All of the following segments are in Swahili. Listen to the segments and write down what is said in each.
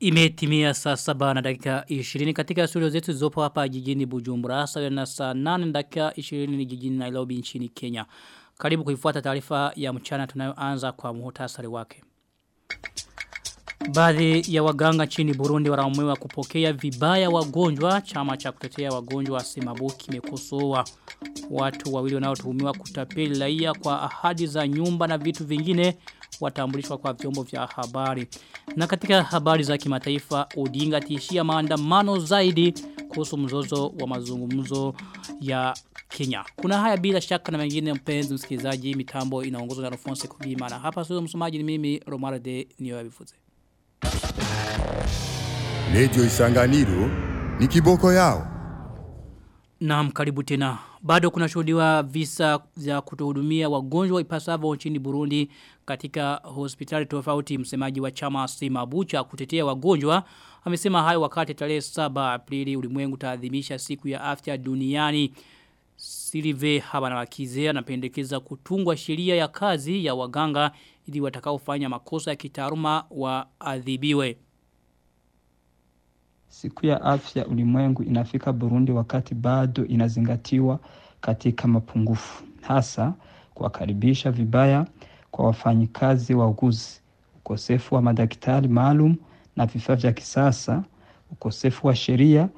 Imetimia saa saba na dakika 20 katika studio zetu zopo hapa jijini Bujumbura sawa na saa 8 na dakika 20 jijini Nairobi nchini Kenya. Karibu kuifuata taarifa ya mchana tunayoanza kwa muhtasari wake. Baadhi ya waganga nchini Burundi wanaumiwa kupokea vibaya wagonjwa chama cha kutetea wagonjwa Simabu kimekosoa watu wawili wanaotuhumiwa kutapeli raia kwa ahadi za nyumba na vitu vingine watambulishwa kwa vyombo vya habari. Na katika habari za kimataifa Odinga tishia maandamano zaidi kuhusu mzozo wa mazungumzo ya Kenya. Kuna haya bila shaka na mengine mpenzi msikilizaji mitambo inaongozwa na Alphonse Kugima na hapa sio msomaji ni mimi Romarde de Niyoyabifuze. Radio Isanganiro ni kiboko yao. Naam karibu tena. Bado kuna shuhudiwa visa vya kutohudumia wagonjwa ipasavo nchini Burundi katika hospitali tofauti msemaji wa chama Simabucha kutetea wagonjwa amesema hayo wakati tarehe 7 Aprili ulimwengu taadhimisha siku ya afya duniani. Silive Habanabakize anapendekeza kutungwa sheria ya kazi ya waganga ili watakaofanya makosa ya kitaaluma waadhibiwe. Siku ya afya ulimwengu inafika Burundi wakati bado inazingatiwa katika mapungufu. Hasa kuwakaribisha vibaya kwa wafanyikazi wa uguzi, ukosefu wa madaktari maalum na vifaa vya kisasa, ukosefu wa sheria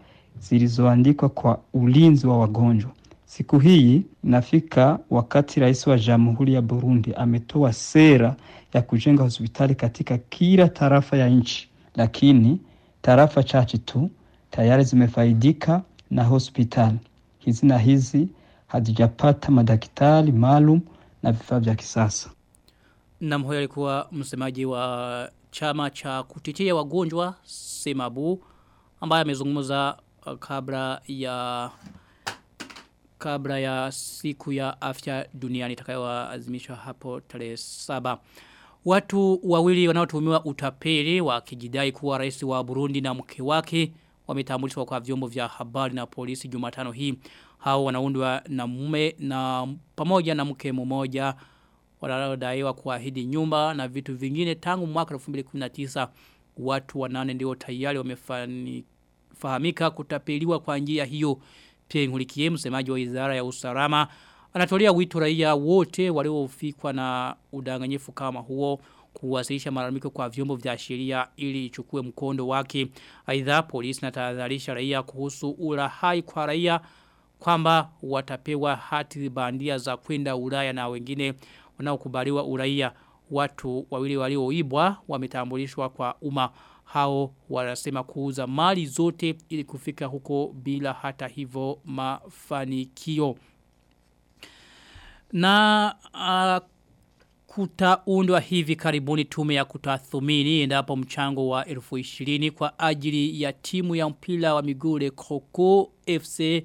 zilizoandikwa kwa ulinzi wa wagonjwa. Siku hii inafika wakati rais wa Jamhuri ya Burundi ametoa sera ya kujenga hospitali katika kila tarafa ya nchi, lakini tarafa chache tu tayari zimefaidika na hospitali hizi na hizi hazijapata madaktari maalum na vifaa vya kisasa. Nam huyo alikuwa msemaji wa chama cha kutetea wagonjwa Semabu ambaye amezungumza kabla ya kabla ya siku ya afya duniani itakayoadhimishwa hapo tarehe saba. Watu wawili wanaotumiwa utapeli wakijidai kuwa rais wa Burundi na mke wake wametambulishwa kwa vyombo vya habari na polisi Jumatano hii. Hao wanaundwa na mume na pamoja na mke mmoja wanaodaiwa kuahidi nyumba na vitu vingine tangu mwaka 2019 watu wanane ndio tayari wamefahamika kutapeliwa kwa njia hiyo. Pia ngulikie msemaji wa Wizara ya Usalama anatolea wito raia wote waliofikwa na udanganyifu kama huo kuwasilisha malalamiko kwa vyombo vya sheria ili ichukue mkondo wake. Aidha polisi natahadharisha raia kuhusu urahai kwa raia kwamba watapewa hati bandia za kwenda Ulaya na wengine wanaokubaliwa uraia. Watu wawili walioibwa wametambulishwa kwa umma hao wanasema kuuza mali zote ili kufika huko bila hata hivyo mafanikio. Na uh, kutaundwa hivi karibuni tume ya kutathumini endapo mchango wa elfu ishirini kwa ajili ya timu ya mpira wa miguu Le Croco FC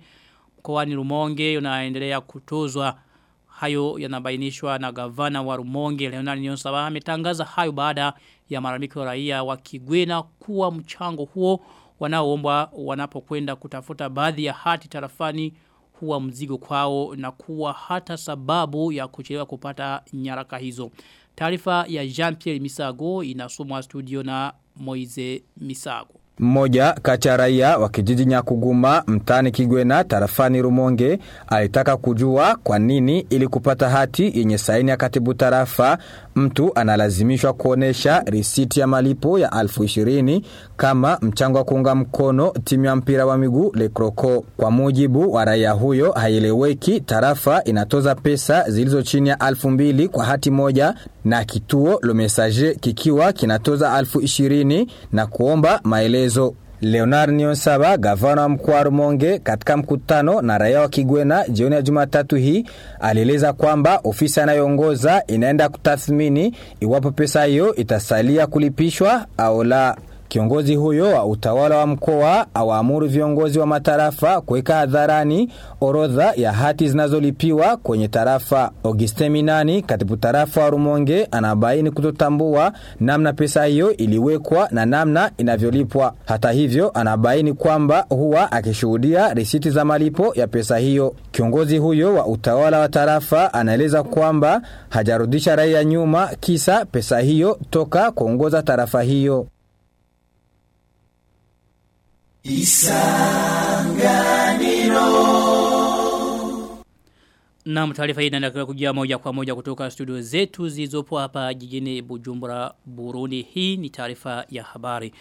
mkoani Rumonge unaendelea kutozwa. Hayo yanabainishwa na gavana wa Rumonge Leonard Nyonsaba ametangaza hayo baada ya malalamiko raia wa Kigwena kuwa mchango huo wanaoombwa wanapokwenda kutafuta baadhi ya hati tarafani huwa mzigo kwao na kuwa hata sababu ya kuchelewa kupata nyaraka hizo. Taarifa ya Jean-Pierre Misago inasomwa studio na Moize Misago. Mmoja kati ya raia wa kijiji Nyakuguma mtaani Kigwena tarafani Rumonge alitaka kujua kwa nini ili kupata hati yenye saini ya katibu tarafa mtu analazimishwa kuonesha risiti ya malipo ya alfu ishirini kama mchango wa kuunga mkono timu ya mpira wa miguu Le Croco. Kwa mujibu wa raia huyo haieleweki tarafa inatoza pesa zilizo chini ya alfu mbili kwa hati moja na kituo Le Messager kikiwa kinatoza alfu ishirini na kuomba maelezo Leonard Nyonsaba, gavana wa mkoa wa Rumonge, katika mkutano na raia wa Kigwena jioni ya Jumatatu hii, alieleza kwamba ofisi anayoongoza inaenda kutathmini iwapo pesa hiyo itasalia kulipishwa au la. Kiongozi huyo wa utawala wa mkoa awaamuru viongozi wa matarafa kuweka hadharani orodha ya hati zinazolipiwa kwenye tarafa. Auguste Minani, katibu tarafa wa Rumonge, anabaini kutotambua namna pesa hiyo iliwekwa na namna inavyolipwa. Hata hivyo, anabaini kwamba huwa akishuhudia risiti za malipo ya pesa hiyo. Kiongozi huyo wa utawala wa tarafa anaeleza kwamba hajarudisha raia nyuma kisa pesa hiyo toka kuongoza tarafa hiyo. Na taarifa hii inaendelea kujia moja kwa moja kutoka studio zetu zilizopo hapa jijini Bujumbura Burundi. Hii ni taarifa ya habari.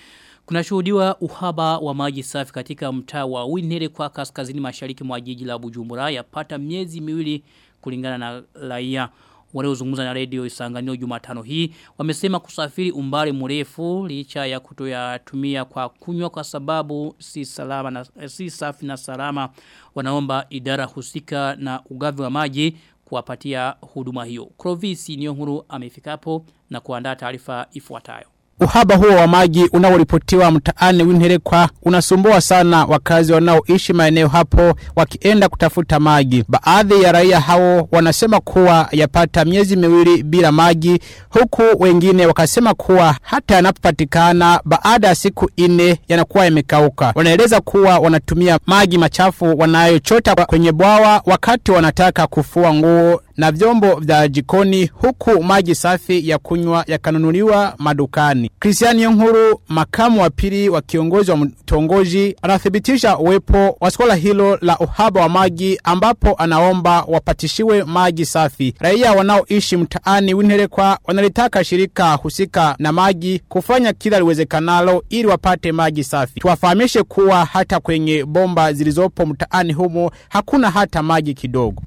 Kunashuhudiwa uhaba wa maji safi katika mtaa wa Winere kwa kaskazini mashariki mwa jiji la Bujumbura yapata miezi miwili kulingana na raia waliozungumza na redio Isanganiro Jumatano hii wamesema kusafiri umbali mrefu licha ya kutoyatumia kwa kunywa kwa sababu si salama na si safi na salama wanaomba idara husika na ugavi wa maji kuwapatia huduma hiyo. Krovisi Nyonguru amefikapo na kuandaa taarifa ifuatayo. Uhaba huo wa maji unaoripotiwa mtaani Winherekwa unasumbua sana wakazi wanaoishi maeneo hapo wakienda kutafuta maji. Baadhi ya raia hao wanasema kuwa yapata miezi miwili bila maji huku wengine wakasema kuwa hata yanapopatikana baada ya siku ine yanakuwa yamekauka. Wanaeleza kuwa wanatumia maji machafu wanayochota kwenye bwawa wakati wanataka kufua nguo na vyombo vya jikoni huku maji safi ya kunywa yakanunuliwa madukani. Kristiani Yonkuru, makamu wa pili wa kiongozi wa mtongoji, anathibitisha uwepo wa swala hilo la uhaba wa maji ambapo anaomba wapatishiwe maji safi. Raia wanaoishi mtaani Winterekwa wanalitaka shirika husika na maji kufanya kila liwezekanalo ili wapate maji safi. Tuwafahamishe kuwa hata kwenye bomba zilizopo mtaani humo hakuna hata maji kidogo.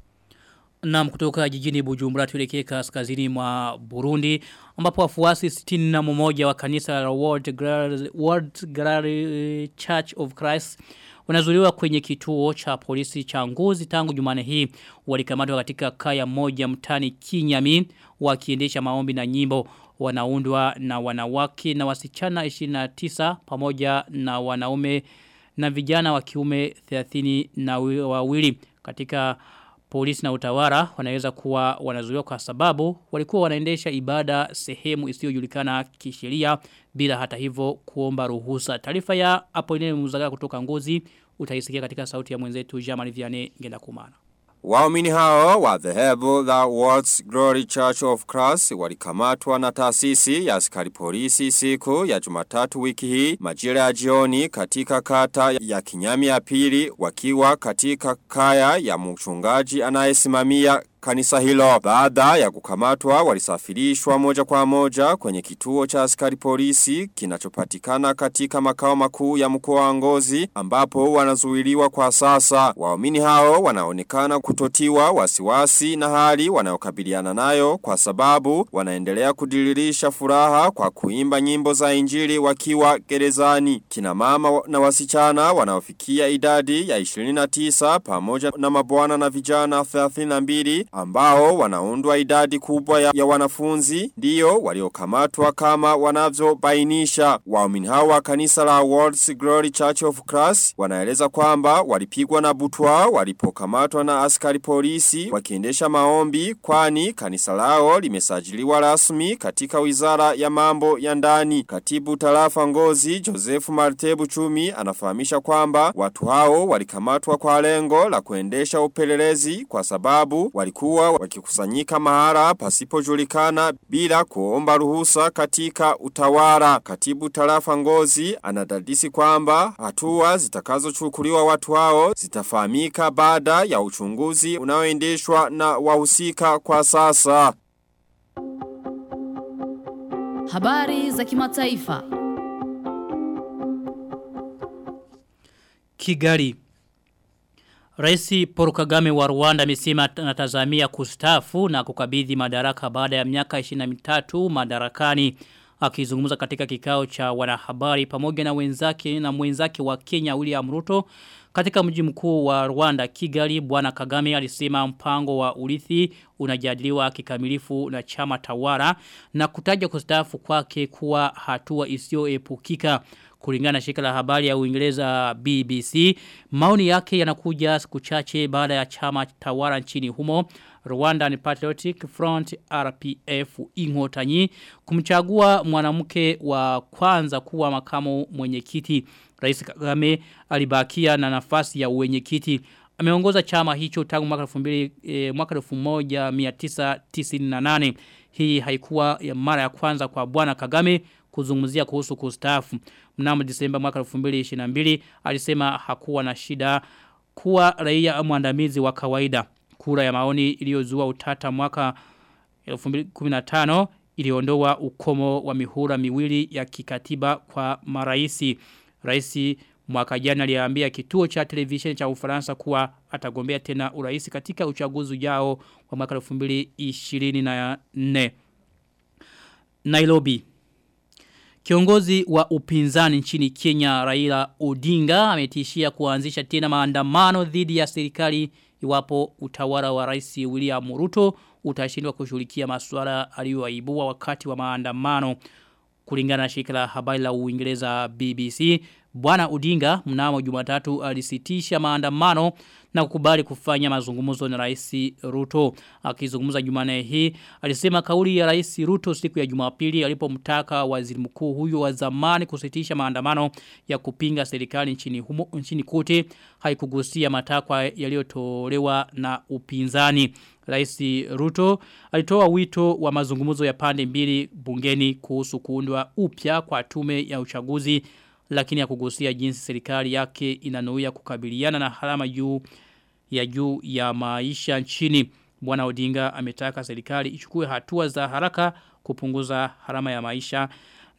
Na kutoka jijini Bujumbura tuelekee kaskazini mwa Burundi ambapo wafuasi 61 wa kanisa la World Glory, World Church of Christ wanazuliwa kwenye kituo cha polisi cha Ngozi tangu Jumane hii. Walikamatwa katika kaya moja mtani Kinyami wakiendesha maombi na nyimbo. Wanaundwa na wanawake na wasichana 29 pamoja na wanaume na vijana wa kiume 30 na wawili. Katika polisi na utawala wanaweza kuwa wanazuiwa kwa sababu walikuwa wanaendesha ibada sehemu isiyojulikana kisheria bila hata hivyo kuomba ruhusa. Taarifa ya Apoline Muzaga kutoka Ngozi utaisikia katika sauti ya mwenzetu Jamali Vianney ngenda kumana. Waumini hao wa dhehebu la World's Glory Church of Christ walikamatwa na taasisi ya askari polisi siku ya Jumatatu wiki hii majira ya jioni katika kata ya Kinyami ya pili wakiwa katika kaya ya mchungaji anayesimamia kanisa hilo. Baada ya kukamatwa walisafirishwa moja kwa moja kwenye kituo cha askari polisi kinachopatikana katika makao makuu ya mkoa wa Ngozi ambapo wanazuiliwa kwa sasa. Waumini hao wanaonekana kutotiwa wasiwasi na hali wanayokabiliana nayo kwa sababu wanaendelea kudiririsha furaha kwa kuimba nyimbo za injili wakiwa gerezani. Kina mama na wasichana wanaofikia idadi ya 29 pamoja na mabwana na vijana 32 ambao wanaundwa idadi kubwa ya, ya wanafunzi ndiyo waliokamatwa kama wanavyobainisha. Waumini hao wa kanisa la World's Glory Church of Christ wanaeleza kwamba walipigwa na butwa walipokamatwa na askari polisi wakiendesha maombi kwani kanisa lao limesajiliwa rasmi katika wizara ya mambo ya ndani. Katibu tarafa ngozi Joseph Martebu Chumi anafahamisha kwamba watu hao walikamatwa kwa lengo la kuendesha upelelezi kwa sababu walikuwa wakikusanyika mahala pasipojulikana bila kuomba ruhusa katika utawala. Katibu tarafa ngozi anadadisi kwamba hatua zitakazochukuliwa watu hao zitafahamika baada ya uchunguzi unaoendeshwa na wahusika kwa sasa. Habari za kimataifa. Kigali Raisi Paul Kagame wa Rwanda amesema anatazamia kustafu na kukabidhi madaraka baada ya miaka 23 madarakani. Akizungumza katika kikao cha wanahabari pamoja na wenzake na mwenzake wa Kenya William Ruto katika mji mkuu wa Rwanda Kigali bwana Kagame alisema mpango wa urithi unajadiliwa kikamilifu na chama tawala na kutaja kustaafu kwake kuwa hatua isiyoepukika kulingana na shirika la habari ya Uingereza BBC maoni yake yanakuja siku chache baada ya chama tawala nchini humo Rwandan Patriotic Front RPF Ingotanyi kumchagua mwanamke wa kwanza kuwa makamu mwenyekiti. Rais Kagame alibakia na nafasi ya uwenyekiti. Ameongoza chama hicho tangu mwaka 2000 e, mwaka 1998 hii haikuwa ya mara ya kwanza kwa bwana Kagame kuzungumzia kuhusu kustaafu. Mnamo Disemba mwaka 2022 alisema hakuwa na shida kuwa raia mwandamizi wa kawaida. Kura ya maoni iliyozua utata mwaka 2015 iliondoa ukomo wa mihura miwili ya kikatiba kwa maraisi. Raisi mwaka jana aliambia kituo cha televisheni cha Ufaransa kuwa atagombea tena uraisi katika uchaguzi ujao wa mwaka 2024. Nairobi Kiongozi wa upinzani nchini Kenya Raila Odinga ametishia kuanzisha tena maandamano dhidi ya serikali iwapo utawala wa Rais William Ruto utashindwa kushughulikia masuala aliyoaibua wakati wa maandamano. Kulingana na shirika la habari la Uingereza BBC Bwana udinga mnamo Jumatatu alisitisha maandamano na kukubali kufanya mazungumzo na Rais Ruto. Akizungumza Jumanne hii alisema kauli ya Rais Ruto siku ya Jumapili alipomtaka waziri mkuu huyo wa zamani kusitisha maandamano ya kupinga serikali nchini humo nchini kote haikugusia matakwa yaliyotolewa na upinzani. Rais Ruto alitoa wito wa mazungumzo ya pande mbili bungeni kuhusu kuundwa upya kwa tume ya uchaguzi lakini ya kugusia jinsi serikali yake inanuia kukabiliana na harama juu ya juu ya maisha nchini. Bwana Odinga ametaka serikali ichukue hatua za haraka kupunguza harama ya maisha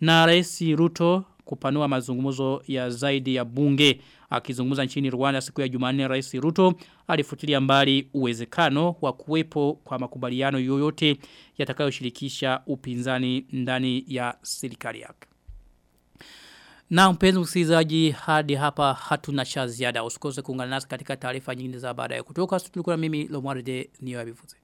na Rais Ruto kupanua mazungumzo ya zaidi ya bunge. Akizungumza nchini Rwanda siku ya Jumanne Rais Ruto alifutilia mbali uwezekano wa kuwepo kwa makubaliano yoyote yatakayoshirikisha upinzani ndani ya serikali yake. Na mpenzi msikilizaji hadi hapa hatuna cha ziada. Usikose kuungana nasi katika taarifa nyingine za baadaye kutoka studio mimi Lomwarde niyo abivuze.